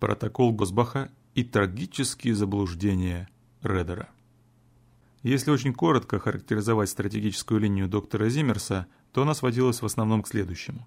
Протокол Госбаха и трагические заблуждения Редера. Если очень коротко характеризовать стратегическую линию доктора Зиммерса, то она сводилась в основном к следующему.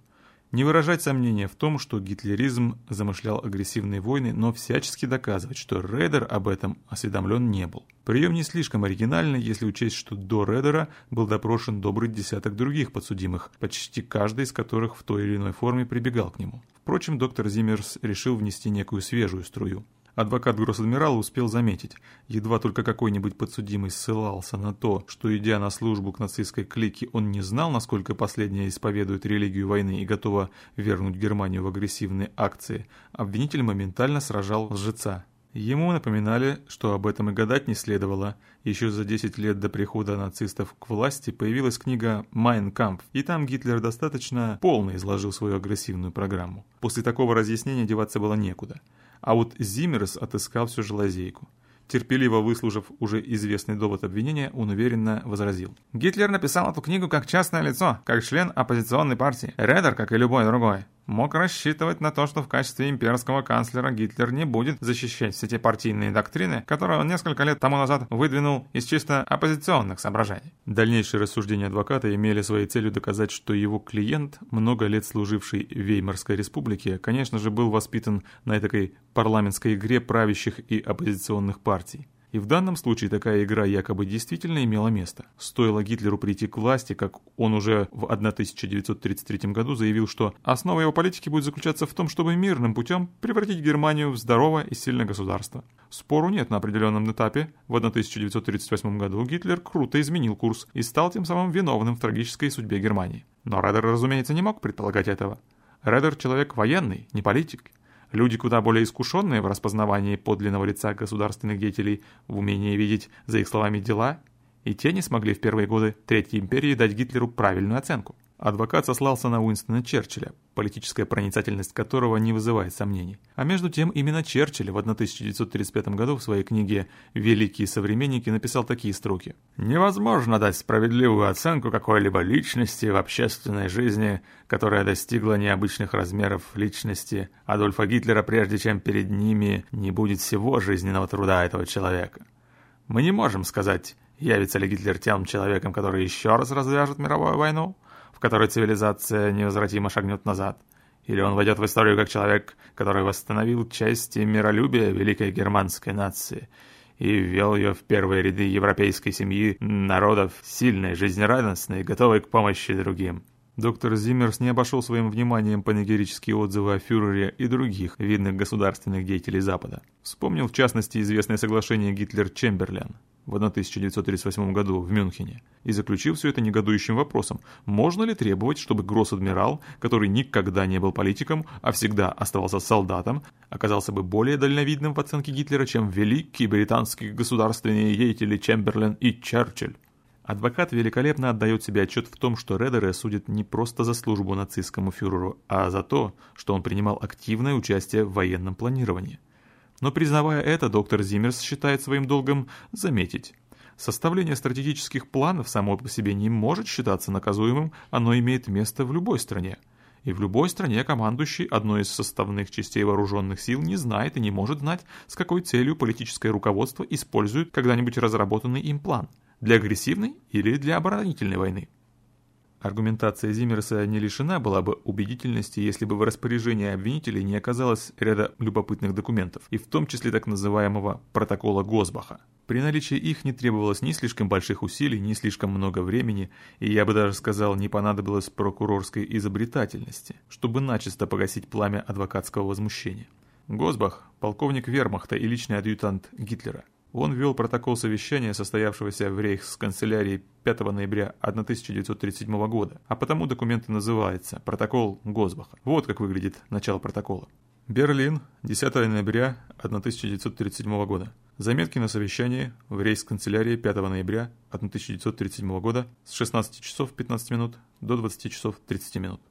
Не выражать сомнения в том, что гитлеризм замышлял агрессивные войны, но всячески доказывать, что Редер об этом осведомлен не был. Прием не слишком оригинальный, если учесть, что до Редера был допрошен добрый десяток других подсудимых, почти каждый из которых в той или иной форме прибегал к нему. Впрочем, доктор Зиммерс решил внести некую свежую струю. Адвокат гросс-адмирала успел заметить, едва только какой-нибудь подсудимый ссылался на то, что, идя на службу к нацистской клике, он не знал, насколько последняя исповедует религию войны и готова вернуть Германию в агрессивные акции, обвинитель моментально сражал лжеца. Ему напоминали, что об этом и гадать не следовало. Еще за 10 лет до прихода нацистов к власти появилась книга «Майн Кампф», и там Гитлер достаточно полно изложил свою агрессивную программу. После такого разъяснения деваться было некуда. А вот Зиммерс отыскал все же лазейку. Терпеливо выслушав уже известный довод обвинения, он уверенно возразил. Гитлер написал эту книгу как частное лицо, как член оппозиционной партии. Редер, как и любой другой, мог рассчитывать на то, что в качестве имперского канцлера Гитлер не будет защищать все те партийные доктрины, которые он несколько лет тому назад выдвинул из чисто оппозиционных соображений. Дальнейшие рассуждения адвоката имели своей целью доказать, что его клиент, много лет служивший Веймарской республике, конечно же, был воспитан на этой парламентской игре правящих и оппозиционных партий. И в данном случае такая игра якобы действительно имела место. Стоило Гитлеру прийти к власти, как он уже в 1933 году заявил, что основа его политики будет заключаться в том, чтобы мирным путем превратить Германию в здоровое и сильное государство. Спору нет на определенном этапе. В 1938 году Гитлер круто изменил курс и стал тем самым виновным в трагической судьбе Германии. Но Редер, разумеется, не мог предполагать этого. Редер человек военный, не политик. Люди, куда более искушенные в распознавании подлинного лица государственных деятелей, в умении видеть за их словами дела, и те не смогли в первые годы Третьей империи дать Гитлеру правильную оценку. Адвокат сослался на Уинстона Черчилля, политическая проницательность которого не вызывает сомнений. А между тем именно Черчилль в 1935 году в своей книге «Великие современники» написал такие строки. «Невозможно дать справедливую оценку какой-либо личности в общественной жизни, которая достигла необычных размеров личности Адольфа Гитлера, прежде чем перед ними не будет всего жизненного труда этого человека. Мы не можем сказать, явится ли Гитлер тем человеком, который еще раз развяжет мировую войну, в которой цивилизация невозвратимо шагнет назад. Или он войдет в историю как человек, который восстановил честь и миролюбие великой германской нации и ввел ее в первые ряды европейской семьи народов, сильной, жизнерадостной, готовой к помощи другим. Доктор Зиммерс не обошел своим вниманием панегирические отзывы о фюрере и других видных государственных деятелей Запада. Вспомнил в частности известное соглашение Гитлер-Чемберлен, в 1938 году в Мюнхене и заключил все это негодующим вопросом, можно ли требовать, чтобы гросс-адмирал, который никогда не был политиком, а всегда оставался солдатом, оказался бы более дальновидным в оценке Гитлера, чем великие британские государственные деятели Чемберлен и Черчилль. Адвокат великолепно отдает себе отчет в том, что Редеры судят не просто за службу нацистскому фюреру, а за то, что он принимал активное участие в военном планировании. Но признавая это, доктор Зиммерс считает своим долгом заметить. Составление стратегических планов само по себе не может считаться наказуемым, оно имеет место в любой стране. И в любой стране командующий одной из составных частей вооруженных сил не знает и не может знать, с какой целью политическое руководство использует когда-нибудь разработанный им план – для агрессивной или для оборонительной войны. Аргументация Зиммерса не лишена была бы убедительности, если бы в распоряжении обвинителей не оказалось ряда любопытных документов, и в том числе так называемого протокола Госбаха. При наличии их не требовалось ни слишком больших усилий, ни слишком много времени, и я бы даже сказал, не понадобилось прокурорской изобретательности, чтобы начисто погасить пламя адвокатского возмущения. Госбах – полковник вермахта и личный адъютант Гитлера – он ввел протокол совещания, состоявшегося в рейхсканцелярии 5 ноября 1937 года, а потому документ и называется «Протокол Госбаха». Вот как выглядит начало протокола. Берлин, 10 ноября 1937 года. Заметки на совещании в рейхсканцелярии 5 ноября 1937 года с 16 часов 15 минут до 20 часов 30 минут.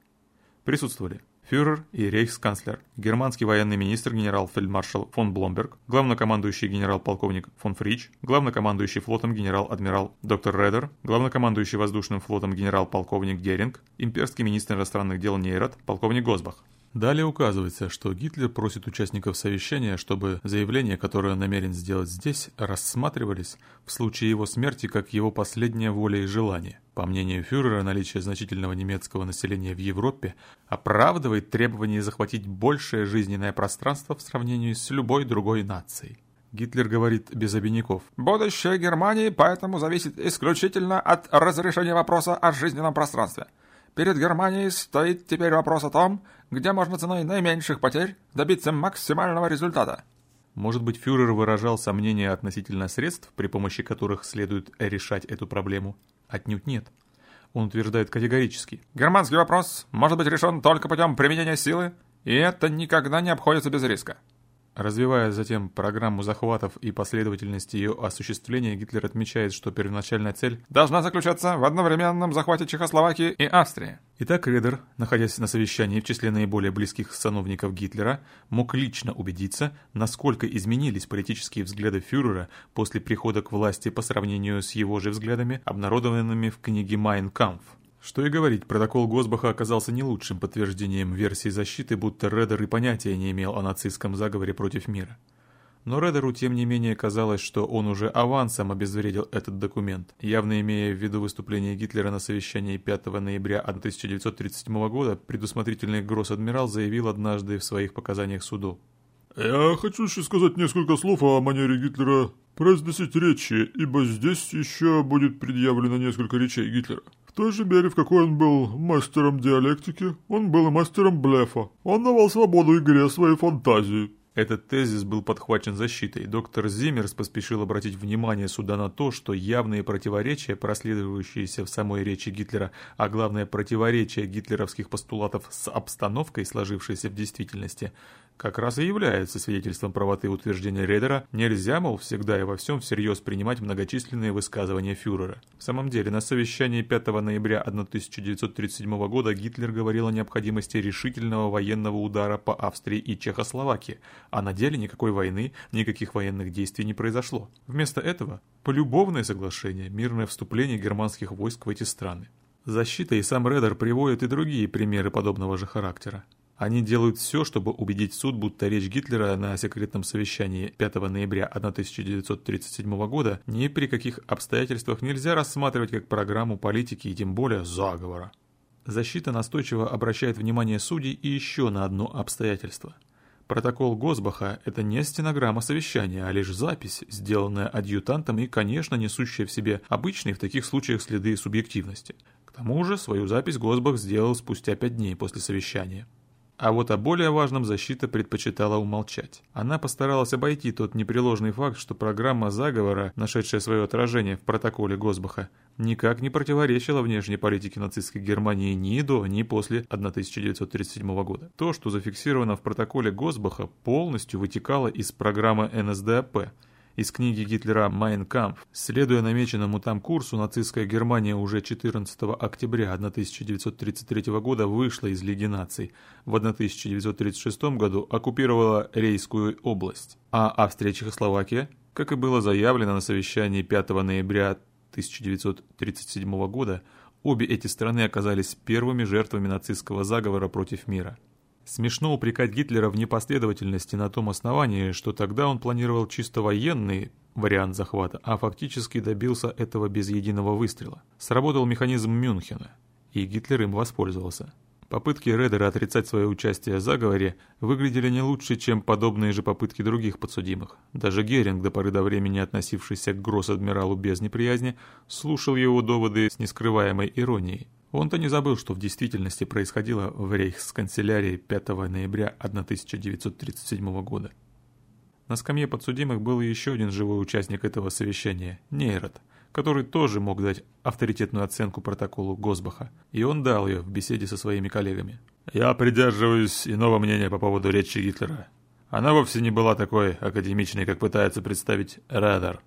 Присутствовали фюрер и рейхсканцлер, германский военный министр генерал-фельдмаршал фон Бломберг, главнокомандующий генерал-полковник фон Фрич, главнокомандующий флотом генерал-адмирал доктор Редер, главнокомандующий воздушным флотом генерал-полковник Геринг, имперский министр иностранных дел Нейрат, полковник Госбах. Далее указывается, что Гитлер просит участников совещания, чтобы заявления, которые он намерен сделать здесь, рассматривались в случае его смерти как его последняя воля и желание. По мнению фюрера, наличие значительного немецкого населения в Европе оправдывает требование захватить большее жизненное пространство в сравнении с любой другой нацией. Гитлер говорит без обиняков. «Будущее Германии поэтому зависит исключительно от разрешения вопроса о жизненном пространстве. Перед Германией стоит теперь вопрос о том, где можно ценой наименьших потерь добиться максимального результата». Может быть, фюрер выражал сомнения относительно средств, при помощи которых следует решать эту проблему? Отнюдь нет. Он утверждает категорически. «Германский вопрос может быть решен только путем применения силы, и это никогда не обходится без риска». Развивая затем программу захватов и последовательность ее осуществления, Гитлер отмечает, что первоначальная цель должна заключаться в одновременном захвате Чехословакии и Австрии. Итак, Редер, находясь на совещании в числе наиболее близких сановников Гитлера, мог лично убедиться, насколько изменились политические взгляды фюрера после прихода к власти по сравнению с его же взглядами, обнародованными в книге «Майн Кампф». Что и говорить, протокол Госбаха оказался не лучшим подтверждением версии защиты, будто Редер и понятия не имел о нацистском заговоре против мира. Но Редеру, тем не менее, казалось, что он уже авансом обезвредил этот документ, явно имея в виду выступление Гитлера на совещании 5 ноября 1937 года, предусмотрительный гросс-адмирал заявил однажды в своих показаниях суду. «Я хочу еще сказать несколько слов о манере Гитлера произносить речи, ибо здесь еще будет предъявлено несколько речей Гитлера. В той же мере, в какой он был мастером диалектики, он был и мастером блефа. Он давал свободу игре своей фантазии. Этот тезис был подхвачен защитой. Доктор Зиммерс поспешил обратить внимание суда на то, что явные противоречия, проследующиеся в самой речи Гитлера, а главное противоречие гитлеровских постулатов с обстановкой, сложившейся в действительности, как раз и является свидетельством правоты утверждения Редера, нельзя, мол, всегда и во всем всерьез принимать многочисленные высказывания фюрера. В самом деле, на совещании 5 ноября 1937 года Гитлер говорил о необходимости решительного военного удара по Австрии и Чехословакии, а на деле никакой войны, никаких военных действий не произошло. Вместо этого полюбовное соглашение, мирное вступление германских войск в эти страны. Защита и сам Редер приводят и другие примеры подобного же характера. Они делают все, чтобы убедить суд, будто речь Гитлера на секретном совещании 5 ноября 1937 года ни при каких обстоятельствах нельзя рассматривать как программу политики и тем более заговора. Защита настойчиво обращает внимание судей и еще на одно обстоятельство. Протокол Госбаха – это не стенограмма совещания, а лишь запись, сделанная адъютантом и, конечно, несущая в себе обычные в таких случаях следы субъективности. К тому же свою запись Госбах сделал спустя пять дней после совещания. А вот о более важном защита предпочитала умолчать. Она постаралась обойти тот непреложный факт, что программа заговора, нашедшая свое отражение в протоколе Госбаха, никак не противоречила внешней политике нацистской Германии ни до, ни после 1937 года. То, что зафиксировано в протоколе Госбаха, полностью вытекало из программы НСДАП – из книги Гитлера «Майн Кампф». Следуя намеченному там курсу, нацистская Германия уже 14 октября 1933 года вышла из Лиги наций. В 1936 году оккупировала Рейскую область. А Австрия-Чехословакия, как и было заявлено на совещании 5 ноября 1937 года, обе эти страны оказались первыми жертвами нацистского заговора против мира. Смешно упрекать Гитлера в непоследовательности на том основании, что тогда он планировал чисто военный вариант захвата, а фактически добился этого без единого выстрела. Сработал механизм Мюнхена, и Гитлер им воспользовался. Попытки Редера отрицать свое участие в заговоре выглядели не лучше, чем подобные же попытки других подсудимых. Даже Геринг, до поры до времени относившийся к гросс-адмиралу без неприязни, слушал его доводы с нескрываемой иронией. Он-то не забыл, что в действительности происходило в рейхсканцелярии 5 ноября 1937 года. На скамье подсудимых был еще один живой участник этого совещания – Нейрот, который тоже мог дать авторитетную оценку протоколу Госбаха, и он дал ее в беседе со своими коллегами. «Я придерживаюсь иного мнения по поводу речи Гитлера. Она вовсе не была такой академичной, как пытается представить Радар.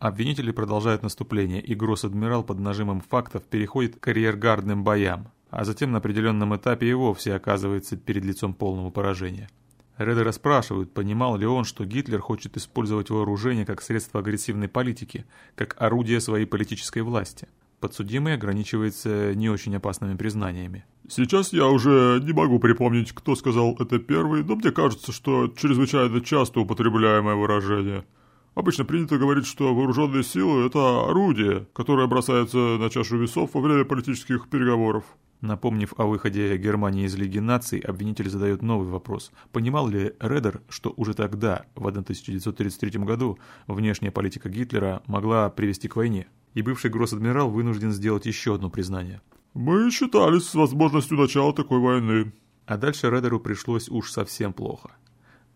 Обвинители продолжают наступление, и гросс-адмирал под нажимом фактов переходит к карьергардным боям, а затем на определенном этапе и вовсе оказывается перед лицом полного поражения. Редера спрашивают, понимал ли он, что Гитлер хочет использовать вооружение как средство агрессивной политики, как орудие своей политической власти. Подсудимый ограничивается не очень опасными признаниями. Сейчас я уже не могу припомнить, кто сказал это первый, но мне кажется, что чрезвычайно часто употребляемое выражение. Обычно принято говорить, что вооруженные силы – это орудие, которое бросается на чашу весов во время политических переговоров. Напомнив о выходе Германии из Лиги наций, обвинитель задает новый вопрос. Понимал ли Редер, что уже тогда, в 1933 году, внешняя политика Гитлера могла привести к войне? И бывший гросс-адмирал вынужден сделать еще одно признание. «Мы считались с возможностью начала такой войны». А дальше Редеру пришлось уж совсем плохо.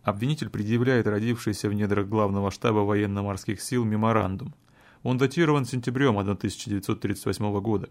Обвинитель предъявляет родившийся в недрах главного штаба военно-морских сил меморандум. Он датирован сентябрем 1938 года.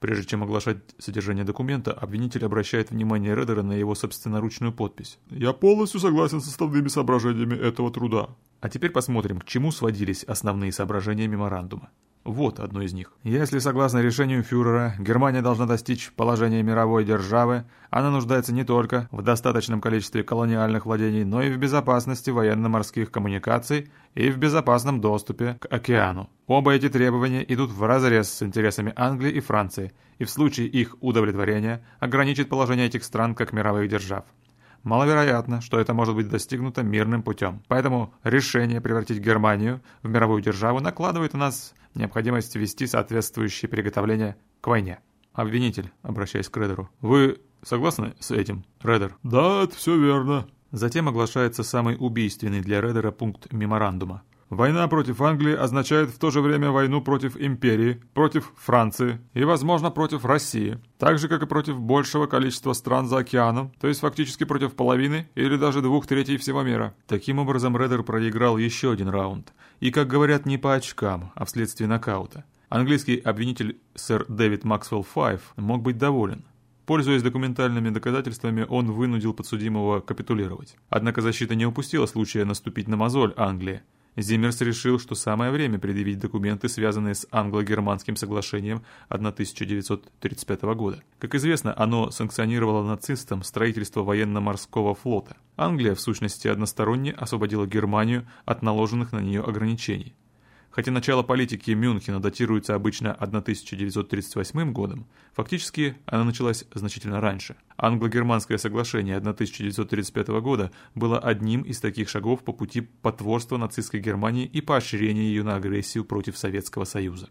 Прежде чем оглашать содержание документа, обвинитель обращает внимание Редера на его собственноручную подпись. «Я полностью согласен с основными соображениями этого труда». А теперь посмотрим, к чему сводились основные соображения меморандума. Вот одно из них. Если, согласно решению фюрера, Германия должна достичь положения мировой державы, она нуждается не только в достаточном количестве колониальных владений, но и в безопасности военно-морских коммуникаций и в безопасном доступе к океану. Оба эти требования идут вразрез с интересами Англии и Франции, и в случае их удовлетворения ограничит положение этих стран как мировых держав. Маловероятно, что это может быть достигнуто мирным путем. Поэтому решение превратить Германию в мировую державу накладывает на нас необходимость ввести соответствующие приготовления к войне. Обвинитель, обращаясь к Редеру, вы согласны с этим, Редер? Да, это все верно. Затем оглашается самый убийственный для Редера пункт меморандума. Война против Англии означает в то же время войну против империи, против Франции и, возможно, против России, так же, как и против большего количества стран за океаном, то есть фактически против половины или даже двух третей всего мира. Таким образом, Редер проиграл еще один раунд, и, как говорят, не по очкам, а вследствие нокаута. Английский обвинитель сэр Дэвид Максвелл Файв мог быть доволен. Пользуясь документальными доказательствами, он вынудил подсудимого капитулировать. Однако защита не упустила случая наступить на мозоль Англии. Зиммерс решил, что самое время предъявить документы, связанные с англо-германским соглашением 1935 года. Как известно, оно санкционировало нацистам строительство военно-морского флота. Англия, в сущности, односторонне освободила Германию от наложенных на нее ограничений. Хотя начало политики Мюнхена датируется обычно 1938 годом, фактически она началась значительно раньше. Англо-германское соглашение 1935 года было одним из таких шагов по пути потворства нацистской Германии и поощрения ее на агрессию против Советского Союза.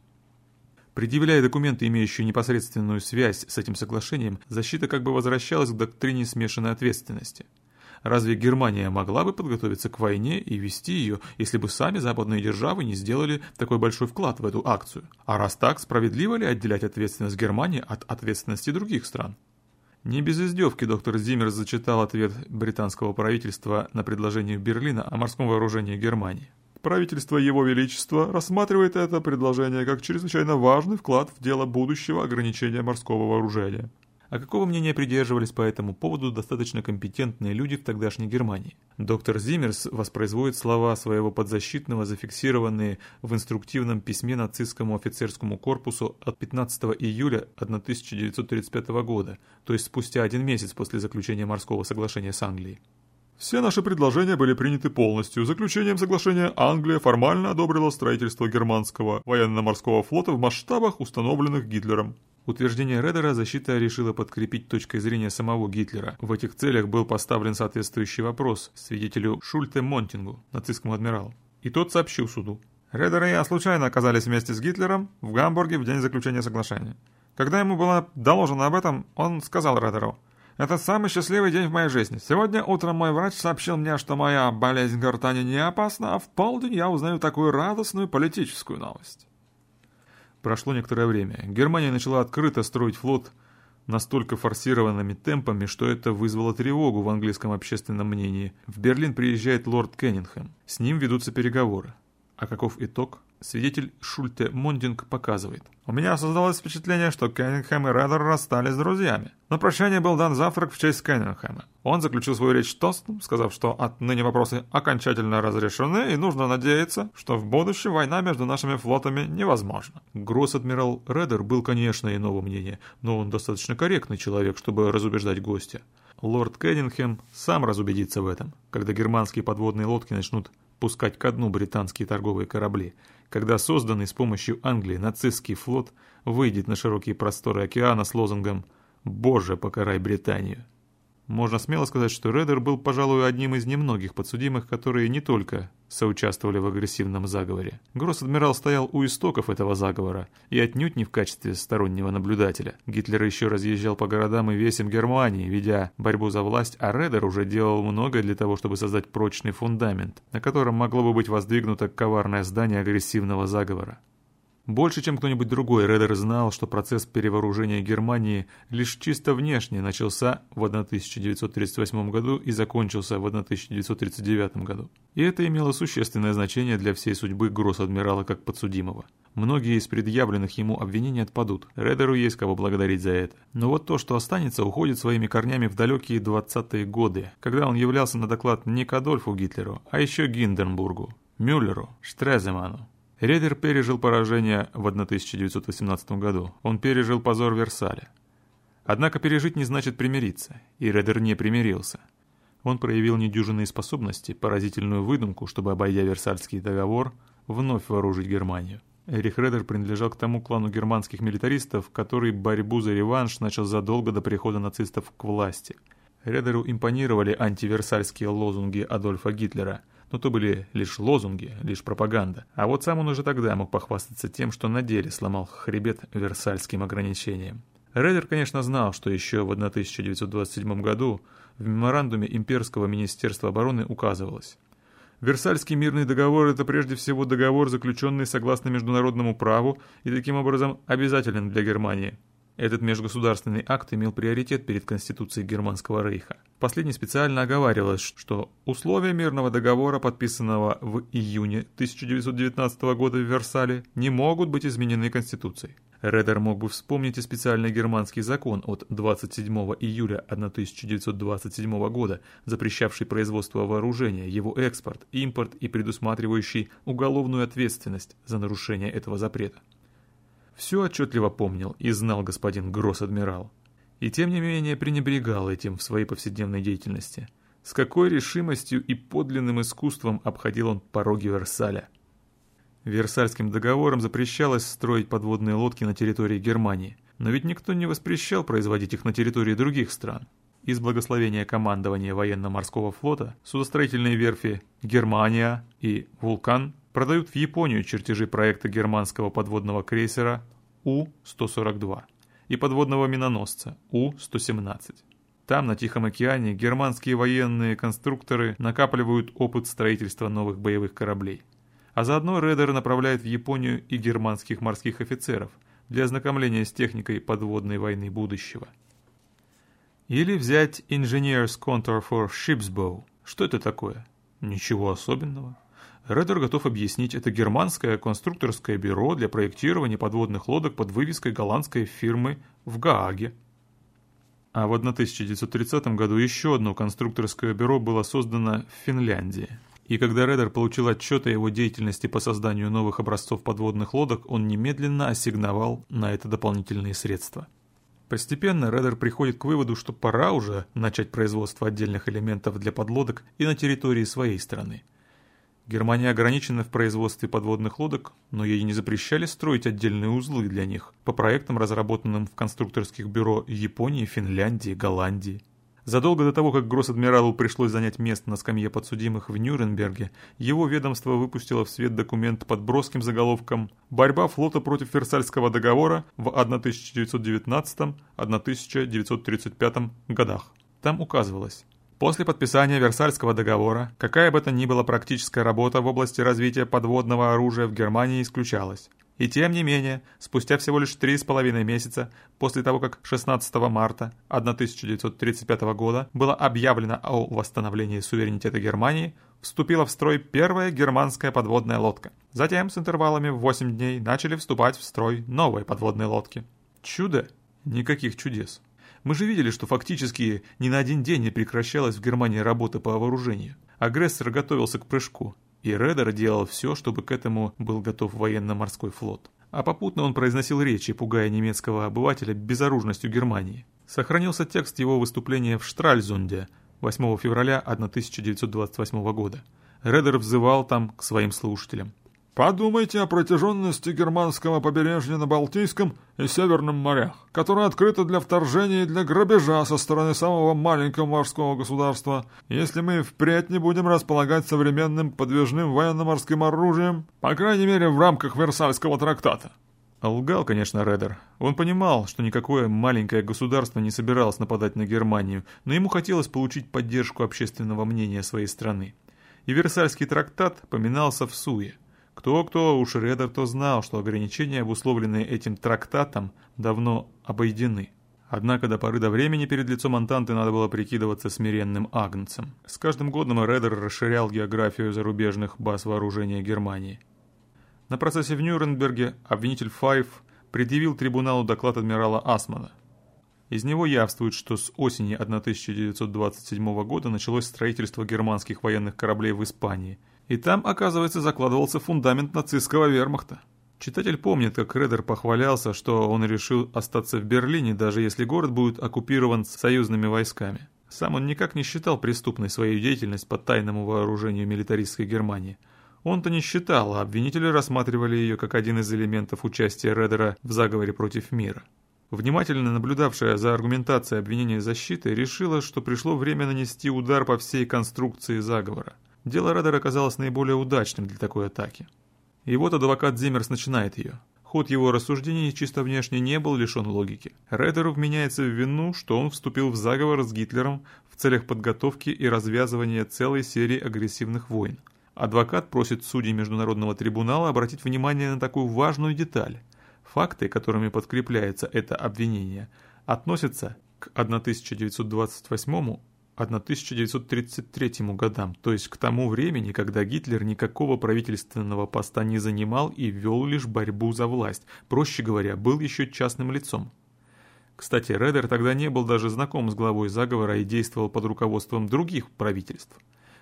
Предъявляя документы, имеющие непосредственную связь с этим соглашением, защита как бы возвращалась к доктрине смешанной ответственности – Разве Германия могла бы подготовиться к войне и вести ее, если бы сами западные державы не сделали такой большой вклад в эту акцию? А раз так, справедливо ли отделять ответственность Германии от ответственности других стран? Не без издевки доктор Зиммер зачитал ответ британского правительства на предложение Берлина о морском вооружении Германии. Правительство Его Величества рассматривает это предложение как чрезвычайно важный вклад в дело будущего ограничения морского вооружения. А какого мнения придерживались по этому поводу достаточно компетентные люди в тогдашней Германии? Доктор Зиммерс воспроизводит слова своего подзащитного, зафиксированные в инструктивном письме нацистскому офицерскому корпусу от 15 июля 1935 года, то есть спустя один месяц после заключения морского соглашения с Англией. Все наши предложения были приняты полностью. Заключением соглашения Англия формально одобрила строительство германского военно-морского флота в масштабах, установленных Гитлером. Утверждение Редера защита решила подкрепить точкой зрения самого Гитлера. В этих целях был поставлен соответствующий вопрос свидетелю Шульте Монтингу, нацистскому адмиралу. И тот сообщил суду. Редер и я случайно оказались вместе с Гитлером в Гамбурге в день заключения соглашения. Когда ему было доложено об этом, он сказал Редеру, «Это самый счастливый день в моей жизни. Сегодня утром мой врач сообщил мне, что моя болезнь гортани не опасна, а в полдень я узнаю такую радостную политическую новость». Прошло некоторое время. Германия начала открыто строить флот настолько форсированными темпами, что это вызвало тревогу в английском общественном мнении. В Берлин приезжает лорд Кеннингем. С ним ведутся переговоры. А каков итог? Свидетель Шульте Мондинг показывает. У меня создалось впечатление, что Кеннингхэм и Реддер расстались с друзьями. На прощание был дан завтрак в честь Кеннингхэма. Он заключил свою речь тостом, сказав, что отныне вопросы окончательно разрешены и нужно надеяться, что в будущем война между нашими флотами невозможна. Гросс-адмирал Реддер был, конечно, иного мнения, но он достаточно корректный человек, чтобы разубеждать гостя. Лорд Кеннингхэм сам разубедится в этом, когда германские подводные лодки начнут пускать ко дну британские торговые корабли, когда созданный с помощью Англии нацистский флот выйдет на широкие просторы океана с лозунгом «Боже, покарай Британию». Можно смело сказать, что Редер был, пожалуй, одним из немногих подсудимых, которые не только соучаствовали в агрессивном заговоре. Гросс-адмирал стоял у истоков этого заговора, и отнюдь не в качестве стороннего наблюдателя. Гитлер еще разъезжал по городам и весям Германии, ведя борьбу за власть, а Редер уже делал многое для того, чтобы создать прочный фундамент, на котором могло бы быть воздвигнуто коварное здание агрессивного заговора. Больше, чем кто-нибудь другой, Редер знал, что процесс перевооружения Германии лишь чисто внешне начался в 1938 году и закончился в 1939 году. И это имело существенное значение для всей судьбы гросс-адмирала как подсудимого. Многие из предъявленных ему обвинений отпадут. Редеру есть кого благодарить за это. Но вот то, что останется, уходит своими корнями в далекие 20-е годы, когда он являлся на доклад не к Адольфу Гитлеру, а еще Гинденбургу, Мюллеру, Штреземану, Редер пережил поражение в 1918 году. Он пережил позор Версаля. Однако пережить не значит примириться, и Редер не примирился. Он проявил недюжинные способности, поразительную выдумку, чтобы, обойдя Версальский договор, вновь вооружить Германию. Эрих Редер принадлежал к тому клану германских милитаристов, который борьбу за реванш начал задолго до прихода нацистов к власти. Редеру импонировали антиверсальские лозунги Адольфа Гитлера – но то были лишь лозунги, лишь пропаганда. А вот сам он уже тогда мог похвастаться тем, что на деле сломал хребет версальским ограничением. Редер, конечно, знал, что еще в 1927 году в меморандуме Имперского министерства обороны указывалось. Версальский мирный договор – это прежде всего договор, заключенный согласно международному праву и таким образом обязателен для Германии – этот межгосударственный акт имел приоритет перед Конституцией Германского рейха. Последний специально оговаривалось, что условия мирного договора, подписанного в июне 1919 года в Версале, не могут быть изменены Конституцией. Редер мог бы вспомнить и специальный германский закон от 27 июля 1927 года, запрещавший производство вооружения, его экспорт, импорт и предусматривающий уголовную ответственность за нарушение этого запрета. Все отчетливо помнил и знал господин Гросс-адмирал. И тем не менее пренебрегал этим в своей повседневной деятельности. С какой решимостью и подлинным искусством обходил он пороги Версаля. Версальским договором запрещалось строить подводные лодки на территории Германии, но ведь никто не воспрещал производить их на территории других стран. Из благословения командования военно-морского флота судостроительные верфи «Германия» и «Вулкан» продают в Японию чертежи проекта германского подводного крейсера У-142 и подводного миноносца У-117. Там, на Тихом океане, германские военные конструкторы накапливают опыт строительства новых боевых кораблей. А заодно Редер направляет в Японию и германских морских офицеров для ознакомления с техникой подводной войны будущего. Или взять Engineers Contour for Ship's Bow. Что это такое? Ничего особенного. Редер готов объяснить, это германское конструкторское бюро для проектирования подводных лодок под вывеской голландской фирмы в Гааге. А в 1930 году еще одно конструкторское бюро было создано в Финляндии. И когда Редер получил отчет о его деятельности по созданию новых образцов подводных лодок, он немедленно ассигновал на это дополнительные средства. Постепенно Редер приходит к выводу, что пора уже начать производство отдельных элементов для подлодок и на территории своей страны. Германия ограничена в производстве подводных лодок, но ей не запрещали строить отдельные узлы для них по проектам, разработанным в конструкторских бюро Японии, Финляндии, Голландии. Задолго до того, как гросс-адмиралу пришлось занять место на скамье подсудимых в Нюрнберге, его ведомство выпустило в свет документ под броским заголовком «Борьба флота против Версальского договора в 1919-1935 годах». Там указывалось, После подписания Версальского договора, какая бы то ни была практическая работа в области развития подводного оружия в Германии исключалась. И тем не менее, спустя всего лишь три с половиной месяца после того, как 16 марта 1935 года было объявлено о восстановлении суверенитета Германии, вступила в строй первая германская подводная лодка. Затем с интервалами в 8 дней начали вступать в строй новые подводные лодки. Чудо? Никаких чудес. Мы же видели, что фактически ни на один день не прекращалась в Германии работа по вооружению. Агрессор готовился к прыжку, и Редер делал все, чтобы к этому был готов военно-морской флот. А попутно он произносил речи, пугая немецкого обывателя безоружностью Германии. Сохранился текст его выступления в Штральзунде 8 февраля 1928 года. Редер взывал там к своим слушателям. Подумайте о протяженности германского побережья на Балтийском и Северном морях, которое открыто для вторжения и для грабежа со стороны самого маленького морского государства. Если мы впредь не будем располагать современным подвижным военно-морским оружием, по крайней мере в рамках Версальского трактата. Лгал, конечно, Редер. Он понимал, что никакое маленькое государство не собиралось нападать на Германию, но ему хотелось получить поддержку общественного мнения своей страны. И Версальский трактат поминался в суе. Кто-кто, уж Редер то знал, что ограничения, обусловленные этим трактатом, давно обойдены. Однако до поры до времени перед лицом Антанты надо было прикидываться смиренным агнцем. С каждым годом Редер расширял географию зарубежных баз вооружения Германии. На процессе в Нюрнберге обвинитель Файф предъявил трибуналу доклад адмирала Асмана. Из него явствует, что с осени 1927 года началось строительство германских военных кораблей в Испании – и там, оказывается, закладывался фундамент нацистского вермахта. Читатель помнит, как Редер похвалялся, что он решил остаться в Берлине, даже если город будет оккупирован союзными войсками. Сам он никак не считал преступной свою деятельность по тайному вооружению милитаристской Германии. Он-то не считал, а обвинители рассматривали ее как один из элементов участия Редера в заговоре против мира. Внимательно наблюдавшая за аргументацией обвинения защиты решила, что пришло время нанести удар по всей конструкции заговора. Дело Редера оказалось наиболее удачным для такой атаки. И вот адвокат Зиммерс начинает ее. Ход его рассуждений чисто внешне не был лишен логики. Редеру вменяется в вину, что он вступил в заговор с Гитлером в целях подготовки и развязывания целой серии агрессивных войн. Адвокат просит судей Международного трибунала обратить внимание на такую важную деталь. Факты, которыми подкрепляется это обвинение, относятся к 1928 1933 годам, то есть к тому времени, когда Гитлер никакого правительственного поста не занимал и вел лишь борьбу за власть, проще говоря, был еще частным лицом. Кстати, Редер тогда не был даже знаком с главой заговора и действовал под руководством других правительств.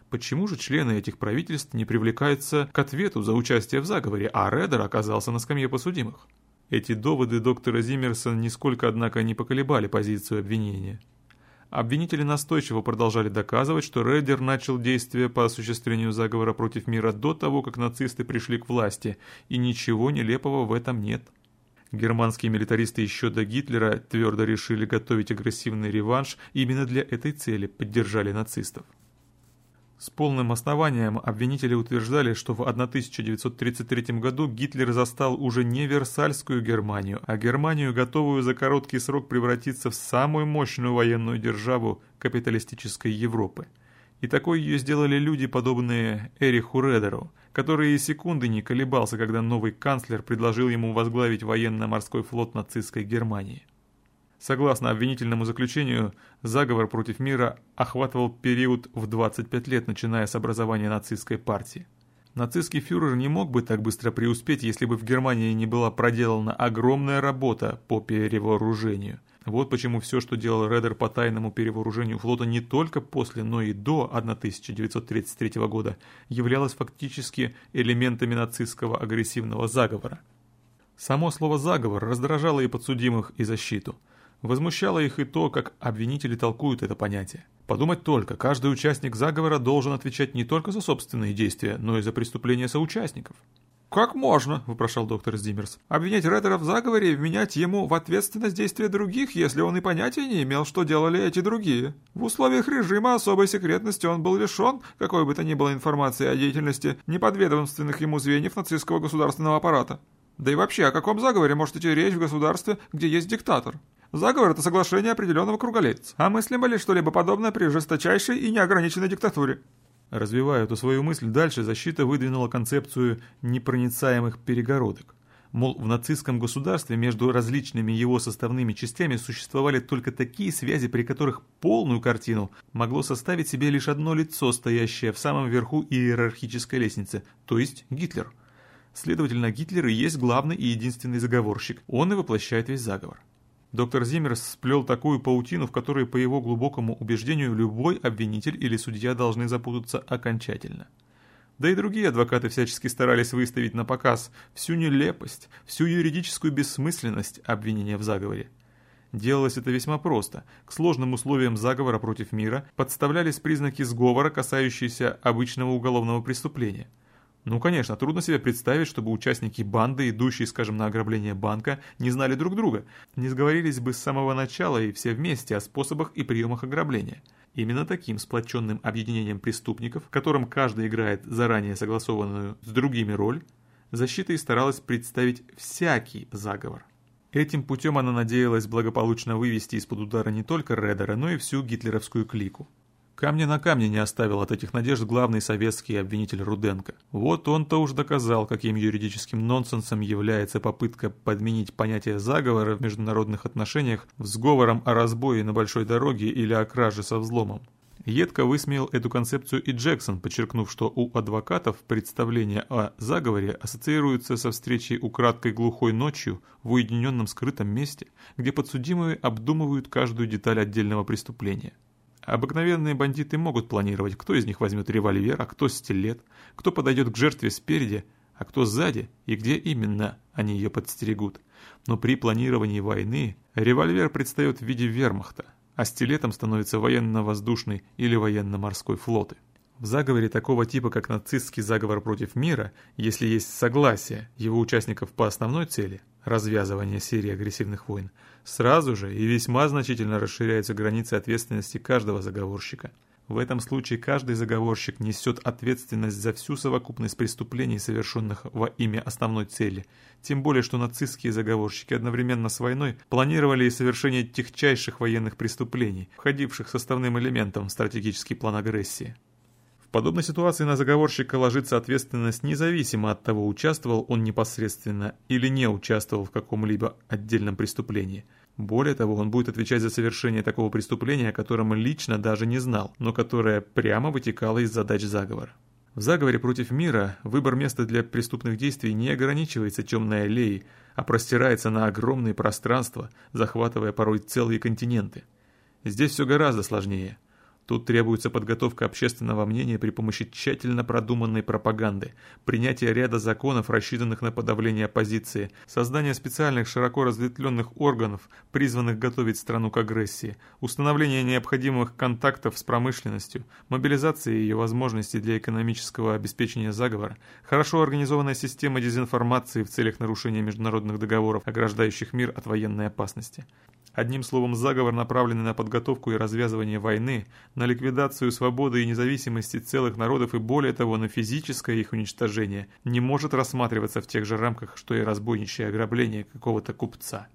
Почему же члены этих правительств не привлекаются к ответу за участие в заговоре, а Редер оказался на скамье подсудимых? Эти доводы доктора Зиммерсона нисколько, однако, не поколебали позицию обвинения. Обвинители настойчиво продолжали доказывать, что Редер начал действия по осуществлению заговора против мира до того, как нацисты пришли к власти, и ничего нелепого в этом нет. Германские милитаристы еще до Гитлера твердо решили готовить агрессивный реванш именно для этой цели поддержали нацистов. С полным основанием обвинители утверждали, что в 1933 году Гитлер застал уже не Версальскую Германию, а Германию, готовую за короткий срок превратиться в самую мощную военную державу капиталистической Европы. И такой ее сделали люди, подобные Эриху Редеру, который и секунды не колебался, когда новый канцлер предложил ему возглавить военно-морской флот нацистской Германии. Согласно обвинительному заключению, заговор против мира охватывал период в 25 лет, начиная с образования нацистской партии. Нацистский фюрер не мог бы так быстро преуспеть, если бы в Германии не была проделана огромная работа по перевооружению. Вот почему все, что делал Редер по тайному перевооружению флота не только после, но и до 1933 года, являлось фактически элементами нацистского агрессивного заговора. Само слово «заговор» раздражало и подсудимых, и защиту – Возмущало их и то, как обвинители толкуют это понятие. Подумать только, каждый участник заговора должен отвечать не только за собственные действия, но и за преступления соучастников. «Как можно, — вопрошал доктор Зиммерс, — обвинять Редера в заговоре и вменять ему в ответственность действия других, если он и понятия не имел, что делали эти другие? В условиях режима особой секретности он был лишен какой бы то ни было информации о деятельности неподведомственных ему звеньев нацистского государственного аппарата. Да и вообще, о каком заговоре может идти речь в государстве, где есть диктатор? Заговор — это соглашение определенного круголец. А мыслимо ли что-либо подобное при жесточайшей и неограниченной диктатуре? Развивая эту свою мысль дальше, защита выдвинула концепцию непроницаемых перегородок. Мол, в нацистском государстве между различными его составными частями существовали только такие связи, при которых полную картину могло составить себе лишь одно лицо, стоящее в самом верху иерархической лестницы, то есть Гитлер. Следовательно, Гитлер и есть главный и единственный заговорщик. Он и воплощает весь заговор. Доктор Зиммерс сплел такую паутину, в которой, по его глубокому убеждению, любой обвинитель или судья должны запутаться окончательно. Да и другие адвокаты всячески старались выставить на показ всю нелепость, всю юридическую бессмысленность обвинения в заговоре. Делалось это весьма просто. К сложным условиям заговора против мира подставлялись признаки сговора, касающиеся обычного уголовного преступления. Ну, конечно, трудно себе представить, чтобы участники банды, идущие, скажем, на ограбление банка, не знали друг друга, не сговорились бы с самого начала и все вместе о способах и приемах ограбления. Именно таким сплоченным объединением преступников, в котором каждый играет заранее согласованную с другими роль, защита и старалась представить всякий заговор. Этим путем она надеялась благополучно вывести из-под удара не только Редера, но и всю гитлеровскую клику. Камня на камне не оставил от этих надежд главный советский обвинитель Руденко. Вот он-то уж доказал, каким юридическим нонсенсом является попытка подменить понятие заговора в международных отношениях в сговором о разбое на большой дороге или о краже со взломом. Едко высмеял эту концепцию и Джексон, подчеркнув, что у адвокатов представление о заговоре ассоциируется со встречей украдкой глухой ночью в уединенном скрытом месте, где подсудимые обдумывают каждую деталь отдельного преступления. Обыкновенные бандиты могут планировать, кто из них возьмет револьвер, а кто стилет, кто подойдет к жертве спереди, а кто сзади и где именно они ее подстерегут. Но при планировании войны револьвер предстает в виде вермахта, а стилетом становится военно-воздушный или военно-морской флоты. В заговоре такого типа, как нацистский заговор против мира, если есть согласие его участников по основной цели – развязывание серии агрессивных войн, сразу же и весьма значительно расширяются границы ответственности каждого заговорщика. В этом случае каждый заговорщик несет ответственность за всю совокупность преступлений, совершенных во имя основной цели. Тем более, что нацистские заговорщики одновременно с войной планировали и совершение техчайших военных преступлений, входивших составным элементом в стратегический план агрессии подобной ситуации на заговорщика ложится ответственность независимо от того, участвовал он непосредственно или не участвовал в каком-либо отдельном преступлении. Более того, он будет отвечать за совершение такого преступления, о котором лично даже не знал, но которое прямо вытекало из задач заговора. В заговоре против мира выбор места для преступных действий не ограничивается темной аллеей, а простирается на огромные пространства, захватывая порой целые континенты. Здесь все гораздо сложнее – Тут требуется подготовка общественного мнения при помощи тщательно продуманной пропаганды, принятие ряда законов, рассчитанных на подавление оппозиции, создание специальных широко разветвленных органов, призванных готовить страну к агрессии, установление необходимых контактов с промышленностью, мобилизация ее возможностей для экономического обеспечения заговора, хорошо организованная система дезинформации в целях нарушения международных договоров, ограждающих мир от военной опасности. Одним словом, заговор, направленный на подготовку и развязывание войны, на ликвидацию свободы и независимости целых народов и более того, на физическое их уничтожение, не может рассматриваться в тех же рамках, что и разбойничье ограбление какого-то купца.